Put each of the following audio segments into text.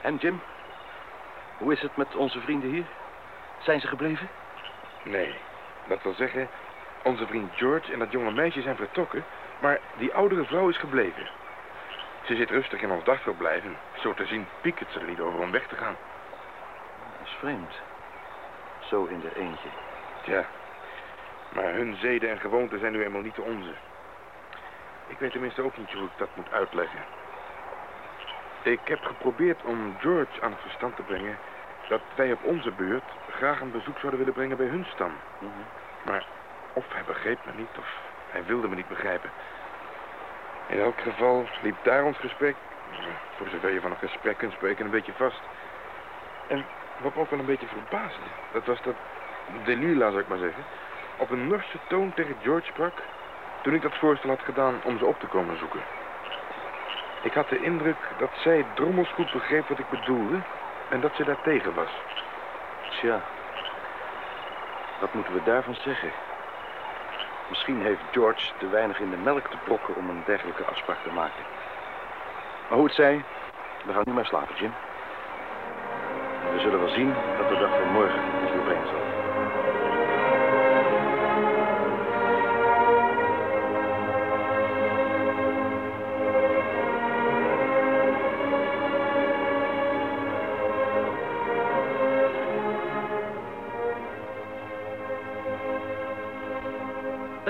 En Jim? Hoe is het met onze vrienden hier? Zijn ze gebleven? Nee, dat wil zeggen, onze vriend George en dat jonge meisje zijn vertrokken, maar die oudere vrouw is gebleven. Ze zit rustig in ons dagverblijf zo te zien piekt het ze er niet over om weg te gaan. Dat is vreemd. Zo in de eentje. Ja, maar hun zeden en gewoonten zijn nu eenmaal niet de onze. Ik weet tenminste ook niet hoe ik dat moet uitleggen. Ik heb geprobeerd om George aan het verstand te brengen... dat wij op onze beurt graag een bezoek zouden willen brengen bij hun stam. Mhm. Maar of hij begreep me niet, of hij wilde me niet begrijpen. In elk geval liep daar ons gesprek, voor zover je van een gesprek kunt spreken, een beetje vast. En wat me ook wel een beetje verbaasde, dat was dat Delila, zou ik maar zeggen, op een Norse toon tegen George sprak toen ik dat voorstel had gedaan om ze op te komen zoeken. Ik had de indruk dat zij drommels goed begreep wat ik bedoelde en dat ze daar tegen was. Tja, wat moeten we daarvan zeggen? Misschien heeft George te weinig in de melk te brokken om een dergelijke afspraak te maken. Maar hoe het zij, we gaan nu maar slapen, Jim. We zullen wel zien dat de dag van morgen ons weer brengen zal.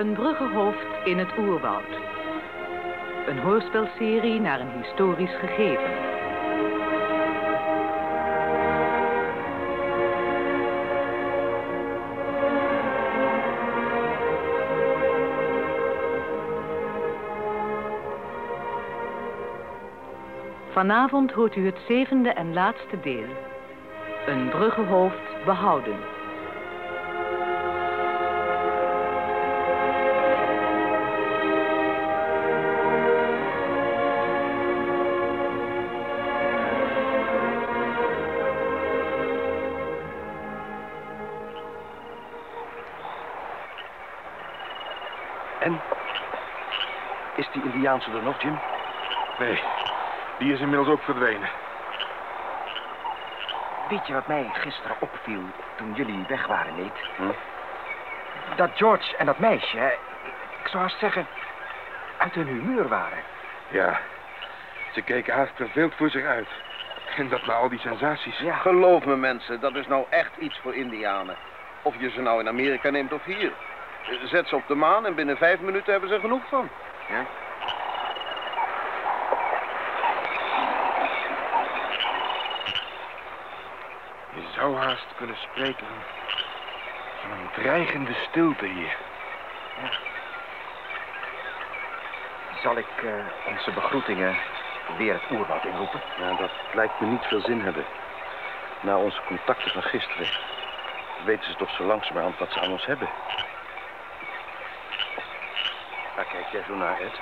Een bruggenhoofd in het oerwoud. Een hoorspelserie naar een historisch gegeven. Vanavond hoort u het zevende en laatste deel. Een bruggenhoofd behouden. Indiaanse er nog, Jim? Nee, die is inmiddels ook verdwenen. Weet je wat mij gisteren opviel toen jullie weg waren, Nate? Hm? Dat George en dat meisje, hè, ik zou haast zeggen, uit hun humeur waren. Ja, ze keken haast verveeld voor zich uit. En dat na al die sensaties. Ja. Geloof me mensen, dat is nou echt iets voor indianen. Of je ze nou in Amerika neemt of hier. Zet ze op de maan en binnen vijf minuten hebben ze er genoeg van. Ja. Je zou haast kunnen spreken van, van een dreigende stilte hier. Zal ik eh, onze begroetingen weer het oerwoud inroepen? Ja, dat lijkt me niet veel zin hebben. Na onze contacten van gisteren weten ze toch zo langzamerhand wat ze aan ons hebben. Waar kijk jij zo naar, Ed?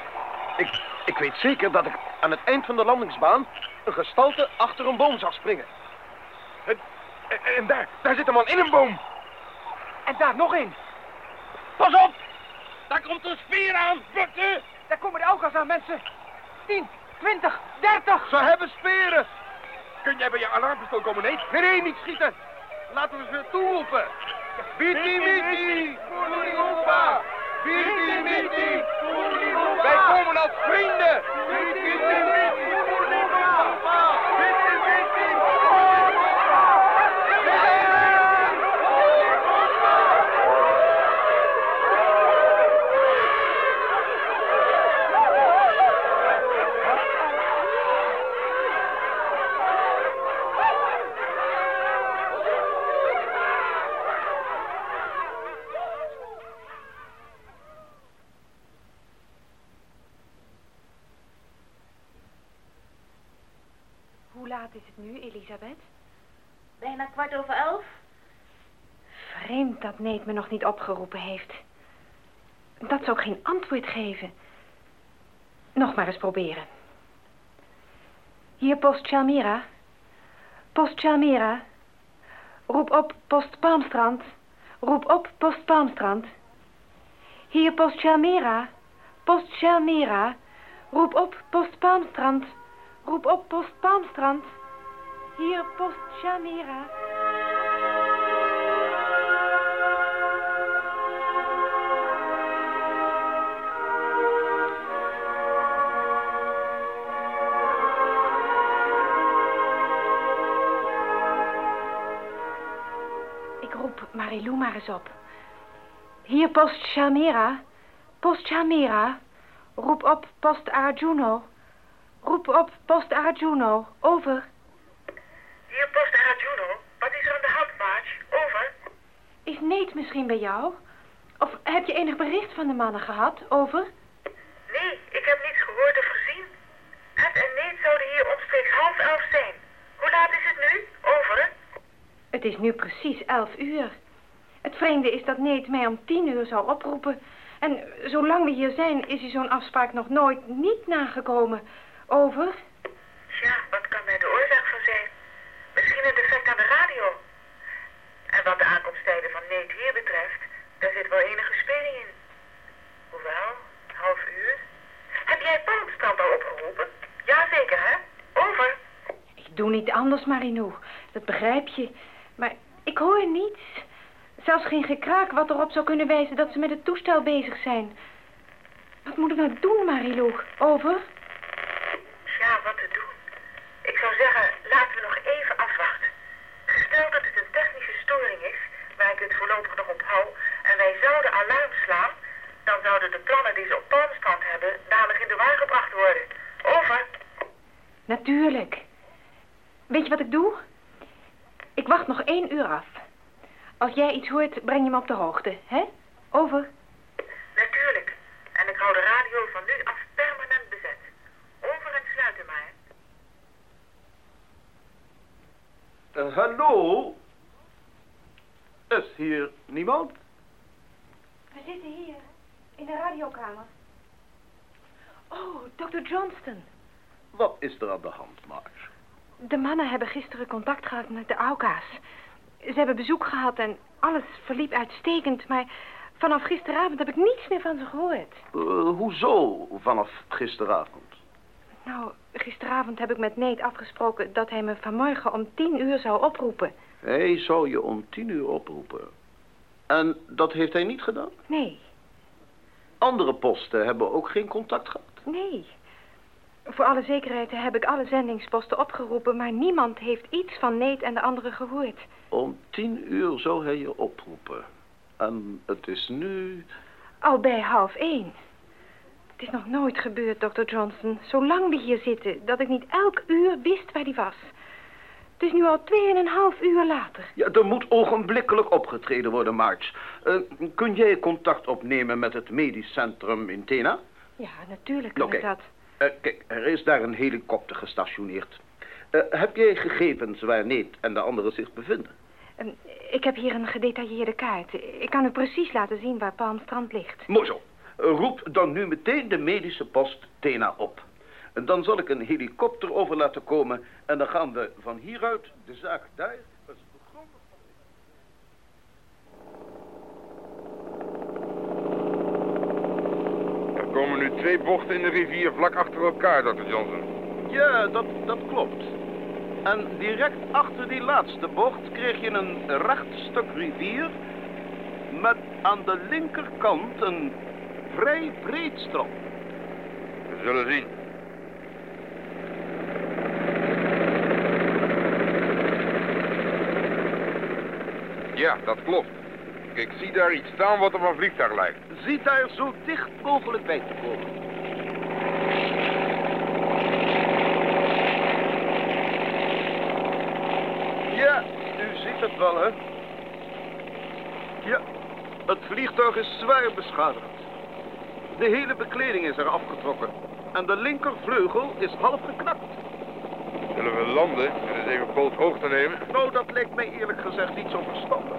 Ik, ik weet zeker dat ik aan het eind van de landingsbaan een gestalte achter een boom zag springen. En, en daar, daar zit een man in een boom. En daar nog één. Pas op! Daar komt een speer aan! Vluchten! Daar komen de alkas aan, mensen. 10, 20, 30. Ze hebben speren! Kun jij bij je alarmpistool komen, nee? Nee, nee, niet schieten! Laten we ze toeroepen! Biti miti! Koenigopa! Biti miti! Wij komen als vrienden! Biti miti! Koenigopa! Biti miti! Hoe laat is het nu, Elisabeth? Bijna kwart over elf. Vreemd dat Neet me nog niet opgeroepen heeft. Dat zou ook geen antwoord geven. Nog maar eens proberen. Hier, post Chalmira. Post Chalmira. Roep op, post Palmstrand. Roep op, post Palmstrand. Hier, post Chalmira. Post Chalmira. Roep op, post Palmstrand. Roep op, post Palmstrand. Hier post Shamira. Ik roep Marilou maar eens op. Hier post Shamira. Post Shamira. Roep op post Arjuno. Roep op post Arjuno. Over. Hier post Arajuno. Wat is er aan de hand, Marge? Over. Is Neet misschien bij jou? Of heb je enig bericht van de mannen gehad? Over. Nee, ik heb niets gehoord of gezien. Ed en Nate zouden hier omstreeks half elf zijn. Hoe laat is het nu? Over. Het is nu precies elf uur. Het vreemde is dat Neet mij om tien uur zou oproepen. En zolang we hier zijn, is hij zo'n afspraak nog nooit niet nagekomen. Over. Tja, wat kan daar de oorzaak van zijn? Misschien een defect aan de radio. En wat de aankomsttijden van Nate hier betreft, daar zit wel enige speling in. Hoewel, half uur. Heb jij Palmstrand al opgeroepen? Jazeker, hè? Over. Ik doe Marinou. Dat begrijp je. Maar ik hoor niets. Zelfs geen gekraak wat erop zou kunnen wijzen dat ze met het toestel bezig zijn. Wat moet ik nou doen, Marilou? Over. Ja, wat te doen? Ik zou zeggen, laten we nog even afwachten. Stel dat het een technische storing is, waar ik het voorlopig nog op hou, en wij zouden alarm slaan, dan zouden de plannen die ze op Palmstrand hebben dadelijk in de war gebracht worden. Over. Natuurlijk. Weet je wat ik doe? Ik wacht nog één uur af. Als jij iets hoort, breng je me op de hoogte, hè? Over. Natuurlijk. En ik hou de radio van nu af permanent bezet. Over en sluiten maar. Eh, hallo? Is hier niemand? We zitten hier, in de radiokamer. Oh, Dr. Johnston. Wat is er aan de hand, Marge? De mannen hebben gisteren contact gehad met de Auka's. Ze hebben bezoek gehad en alles verliep uitstekend, maar vanaf gisteravond heb ik niets meer van ze gehoord. Eh, hoezo vanaf gisteravond? Nou, gisteravond heb ik met Nate afgesproken dat hij me vanmorgen om tien uur zou oproepen. Hij zou je om tien uur oproepen. En dat heeft hij niet gedaan? Nee, Andere posten hebben ook geen contact gehad. nee. Voor alle zekerheid heb ik alle zendingsposten opgeroepen, maar niemand heeft iets van Nate en de anderen gehoord. Om tien uur zou hij je oproepen. En het is nu... Al bij half één. Het is nog nooit gebeurd, Dr. Johnson, zolang we hier zitten, dat ik niet elk uur wist waar hij was. Het is nu al tweeënhalf uur later. Ja, er moet ogenblikkelijk opgetreden worden, Marge. Eh, kun jij contact opnemen met het medisch centrum in Tena? Ja, natuurlijk kan ik dat. Eh, kijk, er is daar een helikopter gestationeerd. Eh, heb jij gegevens waar Neet en de anderen zich bevinden? En ik heb hier een gedetailleerde kaart. Ik kan u precies laten zien waar Palmstrand ligt. Mooi zo. Eh, roep dan nu meteen de medische post Tena op. En dan zal ik een helikopter over laten komen... en dan gaan we van hieruit de zaak daar... eens grondig Er komen nu twee bochten in de rivier vlak achter elkaar, Dr. Johnson. Ja, dat, dat klopt. En direct achter die laatste bocht kreeg je een recht stuk rivier... met aan de linkerkant een vrij breed strand. We zullen zien. Ja, dat klopt. Ik zie daar iets staan wat op een vliegtuig lijkt. Ziet daar zo dicht mogelijk bij te komen. Ja, u ziet het wel, hè? Ja, het vliegtuig is zwaar beschadigd. De hele bekleding is er afgetrokken. En de linkervleugel is half geknakt. Zullen we landen en eens even boothoogte nemen? Nou, dat lijkt mij eerlijk gezegd niet zo verstandig.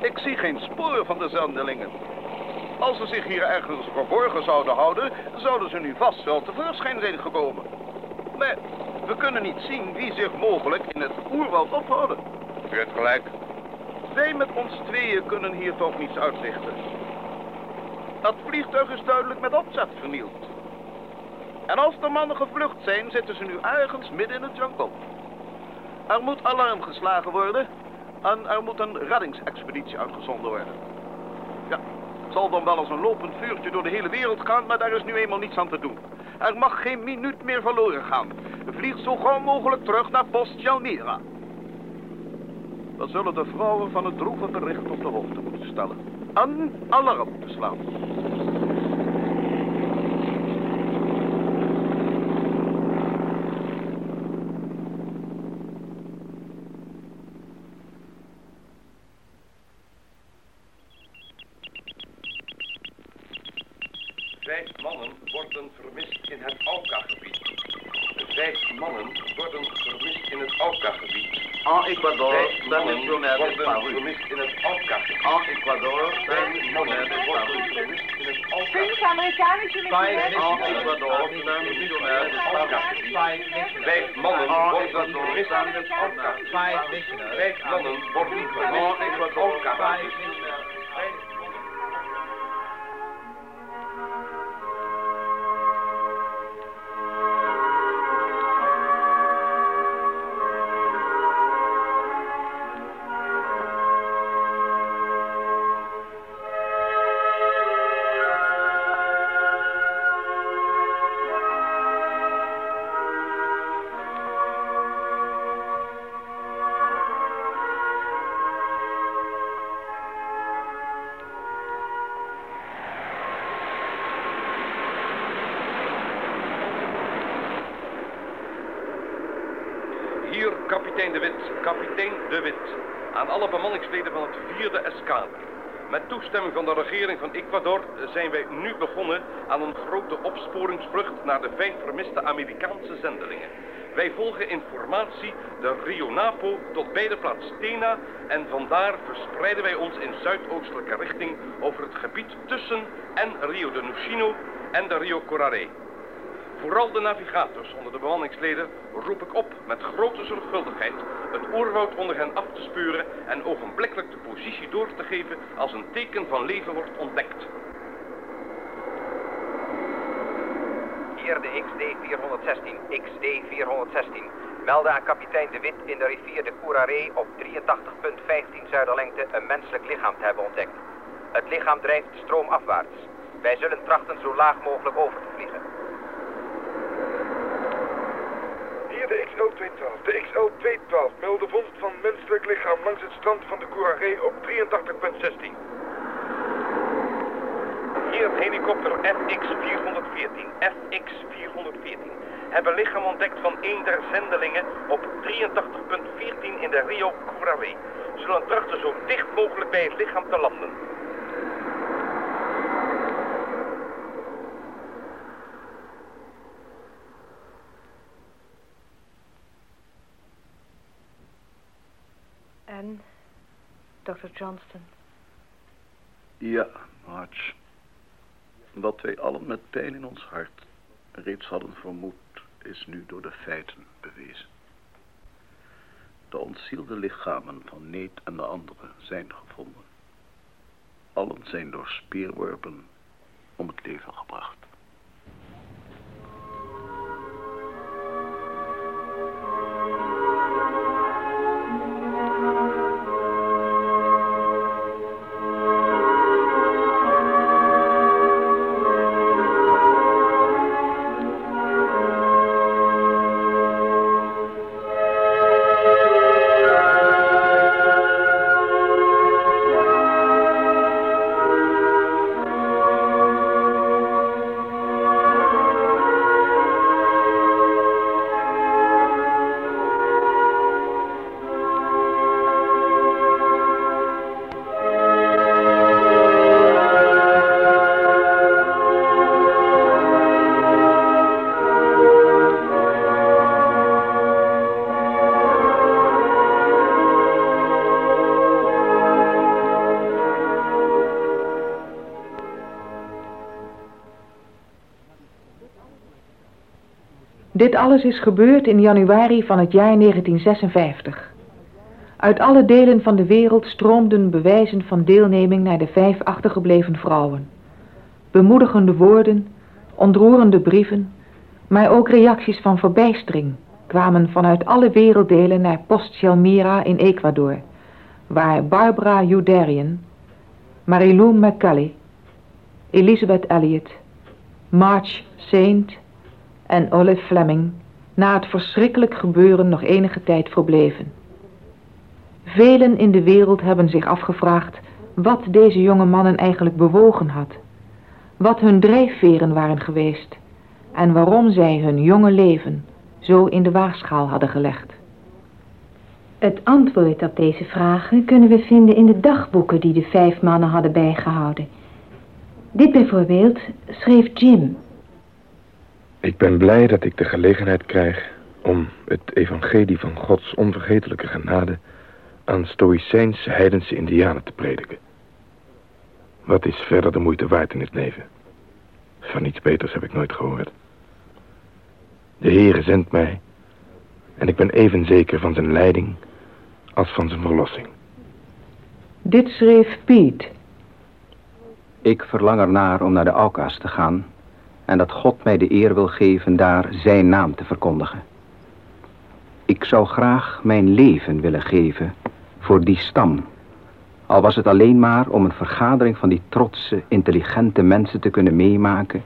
Ik zie geen spoor van de zendelingen. Als ze zich hier ergens verborgen zouden houden, zouden ze nu vast wel tevoorschijn zijn gekomen. Maar we kunnen niet zien wie zich mogelijk in het oerwoud ophouden. U hebt gelijk. Wij met ons tweeën kunnen hier toch niets uitrichten. Dat vliegtuig is duidelijk met opzet vernield. En als de mannen gevlucht zijn, zitten ze nu ergens midden in het jungle. Er moet alarm geslagen worden en er moet een reddingsexpeditie uitgezonden worden. Ja, het zal dan wel als een lopend vuurtje door de hele wereld gaan, maar daar is nu eenmaal niets aan te doen. Er mag geen minuut meer verloren gaan. Vlieg zo gauw mogelijk terug naar Post Jalmira. We zullen de vrouwen van het droeve bericht op de hoogte moeten stellen. En alarm te slaan. אוי, ביכנה, רייכ, וואָן, בורן, גאָט, איך בין דאָנקען, איך Kapitein De Wit, kapitein De Wit. Aan alle bemanningsleden van het vierde eskader. Met toestemming van de regering van Ecuador zijn wij nu begonnen aan een grote opsporingsvlucht naar de vijf vermiste Amerikaanse zendelingen. Wij volgen informatie de Rio Napo tot bij de plaats Tena en vandaar verspreiden wij ons in zuidoostelijke richting over het gebied tussen en Rio de Nuchino en de Rio Corare. Vooral de navigators onder de bemanningsleden roep ik op met grote zorgvuldigheid het oerwoud onder hen af te spuren en ogenblikkelijk de positie door te geven als een teken van leven wordt ontdekt. Hier de XD-416, XD-416. Melden aan kapitein De Wit in de rivier de Couraré op 83,15 zuiderlengte een menselijk lichaam te hebben ontdekt. Het lichaam drijft stroomafwaarts. Wij zullen trachten zo laag mogelijk over te vliegen. Hier de XL-212. De XL-212 meldde vondst van menselijk lichaam langs het strand van de Couraré op 83.16. Hier helikopter FX-414, FX-414. Hebben lichaam ontdekt van een der zendelingen op 83.14 in de Rio Curare. Zullen trachten zo dicht mogelijk bij het lichaam te landen. En, Dr. Johnston, Ja, March. Wat wij allen met pijn in ons hart reeds hadden vermoed, is nu door de feiten bewezen. De ontzielde lichamen van Neet en de anderen zijn gevonden. Allen zijn door speerworpen om het leven gebracht. Alles is gebeurd in januari van het jaar 1956. Uit alle delen van de wereld stroomden bewijzen van deelneming naar de vijf achtergebleven vrouwen. Bemoedigende woorden, ontroerende brieven, maar ook reacties van verbijstering, kwamen vanuit alle werelddelen naar Post Chalmira in Ecuador, waar Barbara Udarian, Marilou McCulley, Elizabeth Elliot, March Saint en Olive Fleming na het verschrikkelijk gebeuren nog enige tijd verbleven. Velen in de wereld hebben zich afgevraagd wat deze jonge mannen eigenlijk bewogen had, wat hun drijfveren waren geweest en waarom zij hun jonge leven zo in de waagschaal hadden gelegd. Het antwoord op deze vragen kunnen we vinden in de dagboeken die de vijf mannen hadden bijgehouden. Dit bijvoorbeeld schreef Jim. Ik ben blij dat ik de gelegenheid krijg om het evangelie van Gods onvergetelijke genade aan stoïcijnse heidense indianen te prediken. Wat is verder de moeite waard in het leven? Van iets beters heb ik nooit gehoord. De Heere zendt mij en ik ben even zeker van zijn leiding als van zijn verlossing. Dit schreef Piet. Ik verlang ernaar om naar de Aukas te gaan en dat God mij de eer wil geven daar zijn naam te verkondigen. Ik zou graag mijn leven willen geven voor die stam. Al was het alleen maar om een vergadering van die trotse, intelligente mensen te kunnen meemaken,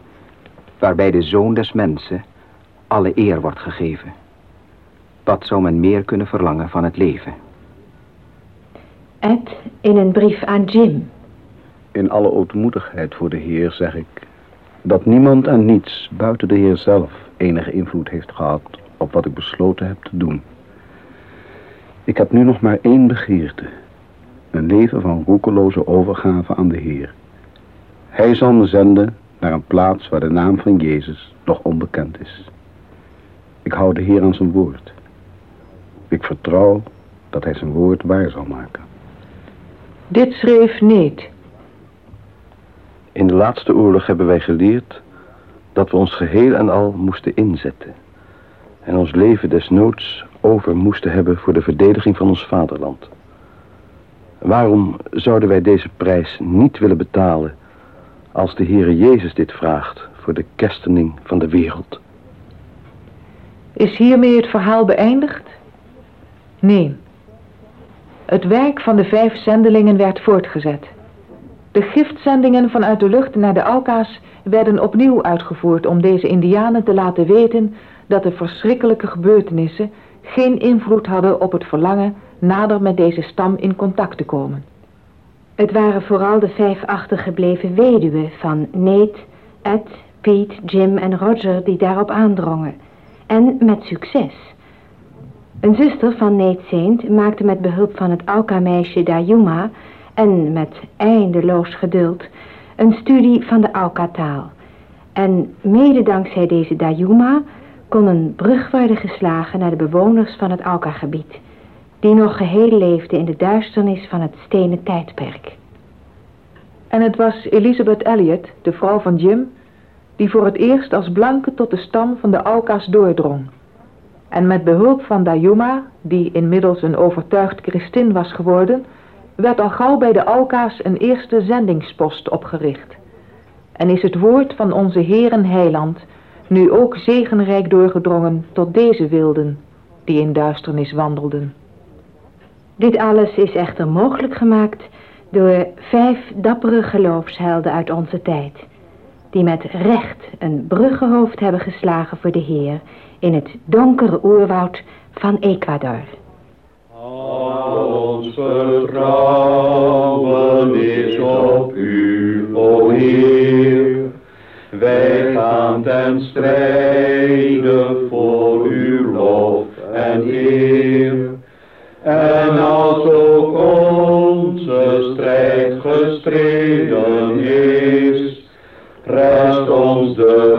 waarbij de zoon des mensen alle eer wordt gegeven. Wat zou men meer kunnen verlangen van het leven? Ed in een brief aan Jim. In alle ootmoedigheid voor de Heer zeg ik dat niemand en niets buiten de Heer zelf enige invloed heeft gehad op wat ik besloten heb te doen. Ik heb nu nog maar één begeerte. Een leven van roekeloze overgave aan de Heer. Hij zal me zenden naar een plaats waar de naam van Jezus nog onbekend is. Ik hou de Heer aan zijn woord. Ik vertrouw dat hij zijn woord waar zal maken. Dit schreef Neet. In de laatste oorlog hebben wij geleerd dat we ons geheel en al moesten inzetten. En ons leven desnoods over moesten hebben voor de verdediging van ons vaderland. Waarom zouden wij deze prijs niet willen betalen als de Heere Jezus dit vraagt voor de kerstening van de wereld? Is hiermee het verhaal beëindigd? Nee. Het werk van de vijf zendelingen werd voortgezet. De giftzendingen vanuit de lucht naar de Alka's werden opnieuw uitgevoerd om deze indianen te laten weten dat de verschrikkelijke gebeurtenissen geen invloed hadden op het verlangen nader met deze stam in contact te komen. Het waren vooral de vijf achtergebleven weduwen van Nate, Ed, Pete, Jim en Roger die daarop aandrongen. En met succes. Een zuster van Nate Saint maakte met behulp van het Auka-meisje Dayuma en met eindeloos geduld een studie van de Auka-taal. En mede dankzij deze Dayuma kon een brug worden geslagen naar de bewoners van het Auka-gebied, die nog geheel leefden in de duisternis van het stenen tijdperk. En het was Elizabeth Elliot, de vrouw van Jim, die voor het eerst als blanke tot de stam van de Auka's doordrong. En met behulp van Dayuma, die inmiddels een overtuigd christin was geworden, werd al gauw bij de Auka's een eerste zendingspost opgericht. En is het woord van onze Heer en Heiland nu ook zegenrijk doorgedrongen tot deze wilden die in duisternis wandelden. Dit alles is echter mogelijk gemaakt door vijf dappere geloofshelden uit onze tijd, die met recht een bruggenhoofd hebben geslagen voor de Heer in het donkere oerwoud van Ecuador. Ons vertrouwen is op u, o Heer. Wij gaan ten strijde voor uw lof en eer. En als ook onze strijd gestreden is, rest ons de